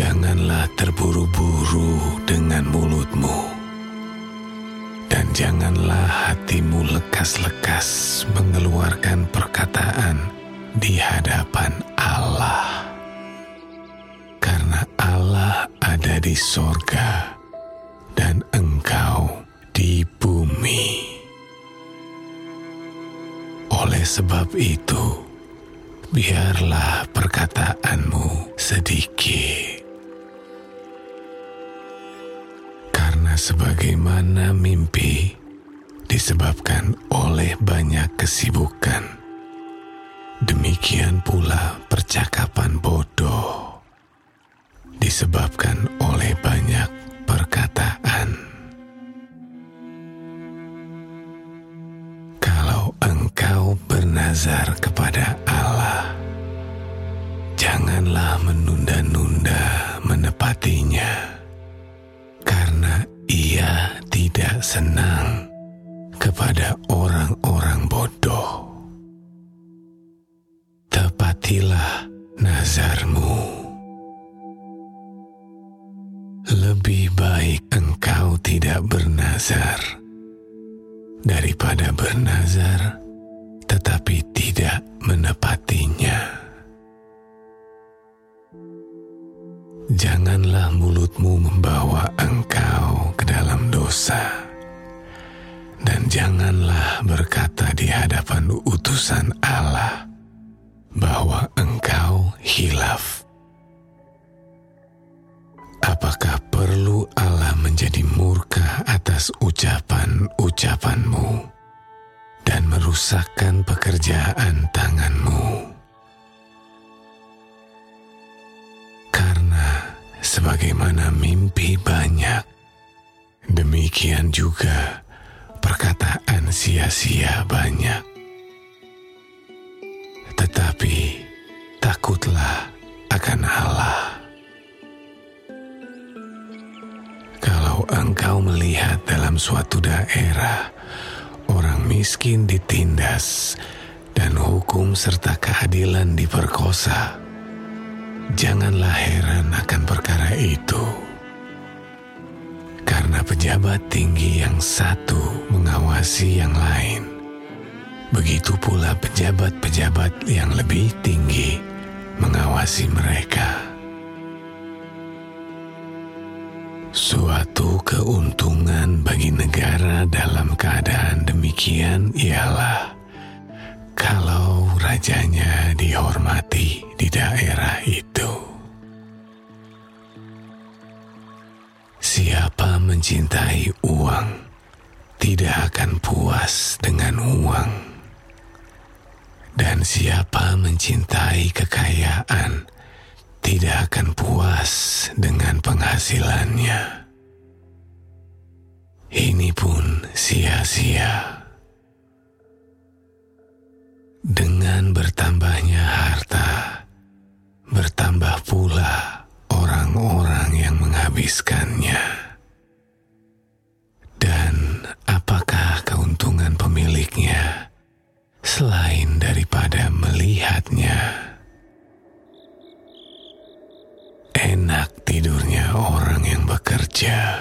Janganlah terburu-buru dengan mulutmu, dan janganlah hatimu lekas-lekas mengeluarkan perkataan di hadapan Allah, karena Allah ada di sorga dan engkau di bumi. Oleh sebab itu, biarlah perkataanmu sedikit. Sebagaimana mimpi disebabkan oleh banyak kesibukan, demikian pula percakapan bodoh disebabkan oleh banyak perkataan. Kalau engkau bernazar kepada Allah, janganlah menunda-nunda menepatinya, tidak senang kepada orang-orang bodoh. Tepatilah nazarmu. Lebih baik engkau tidak bernazar daripada bernazar tetapi tidak menepatinya. Janganlah mulutmu membawa dosa, dan janganlah berkata di hadapan utusan Allah bahwa engkau hilaf. Apakah perlu Allah menjadi murka atas ucapan-ucapanmu dan merusakkan pekerjaan tanganmu? Karena sebagaimana mimpi banyak, demikian juga perkataan sia-sia banyak. Tetapi takutlah akan Allah. Kalau engkau melihat dalam suatu daerah orang miskin ditindas dan hukum serta keadilan diperkosa, janganlah heran akan perkara itu. Karena pejabat tinggi yang satu mengawasi yang lain, begitu pula pejabat-pejabat yang lebih tinggi mengawasi mereka. Suatu keuntungan bagi negara dalam keadaan demikian ialah kalau rajanya dihormati di daerah itu. Siapa mencintai uang tidak akan puas dengan uang, dan siapa mencintai kekayaan tidak akan puas dengan penghasilannya. Ini pun sia-sia. Dengan bertambahnya harta, bertambah pula orang-orang yang menghabiskannya. Pemiliknya selain daripada melihatnya? Enak tidurnya orang yang bekerja,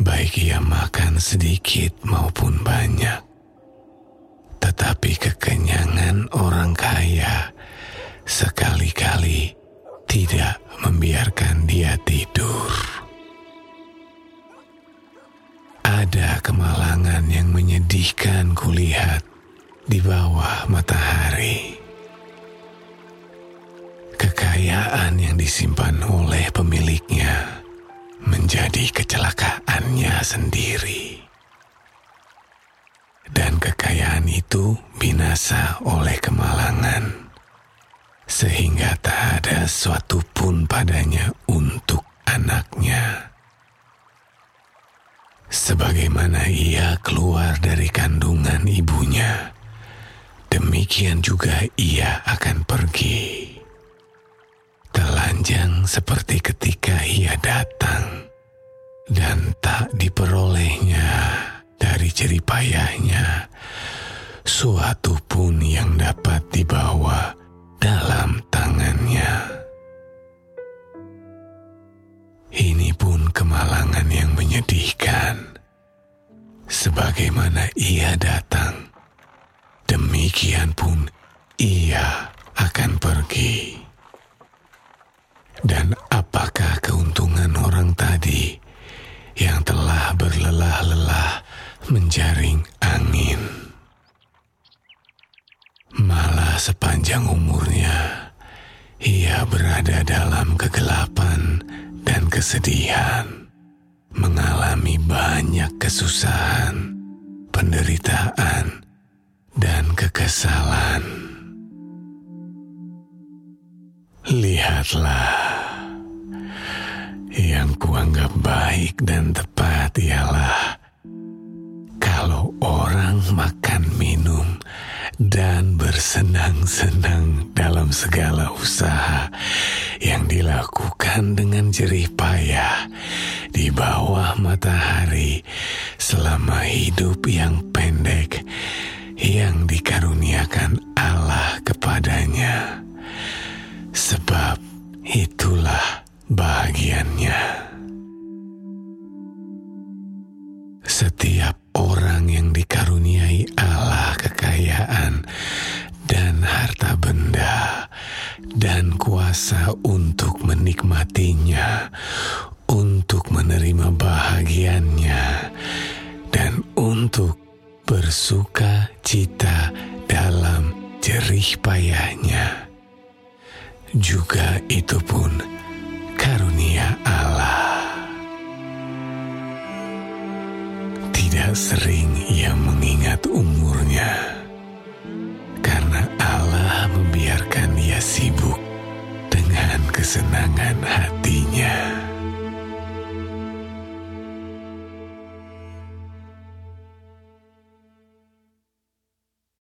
baik ia makan sedikit maupun banyak. Tetapi kekenyangan orang kaya sekali-kali tidak membiarkan dia tidur. Ada kemalangan yang menyedihkan kulihat di bawah matahari kekayaan yang disimpan oleh pemiliknya menjadi kecelakaannya sendiri. Dan kekayaan itu binasa oleh kemalangan, sehingga tak ada suatu pun padanya untuk anaknya sebagaimana ia keluar dari kandungan ibunya, demikian juga ia akan pergi. Telanjang seperti ketika ia datang, dan tak diperolehnya dari jeripayahnya suatu pun yang dapat dibawa dalam tangannya. Ini pun kemalangan yang menyedihkan Sebagaimana ia datang, demikian pun ia akan pergi. Dan apakah keuntungan orang tadi yang telah berlelah-lelah menjaring angin? Malah sepanjang umurnya, ia berada dalam kegelapan dan kesedihan mengalami banyak kesusahan, penderitaan, dan kekesalan. Lihatlah, yang kuanggap baik dan tepat ialah kalau orang makan minum dan bersenang-senang dalam segala usaha yang dilakukan dengan jerih payah di bawah matahari selama hidup yang pendek yang dikaruniakan Allah kepadanya. Sebab itulah bahagiannya. Setiap orang yang dikaruniai Allah kekayaan dan harta benda dan kuasa untuk menikmatinya, menerima bahagiannya, dan untuk bersuka cita dalam jerih payahnya. Juga itu pun karunia Allah. Tidak sering ia mengingat umurnya karena Allah membiarkan dia sibuk dengan kesenangan hatinya.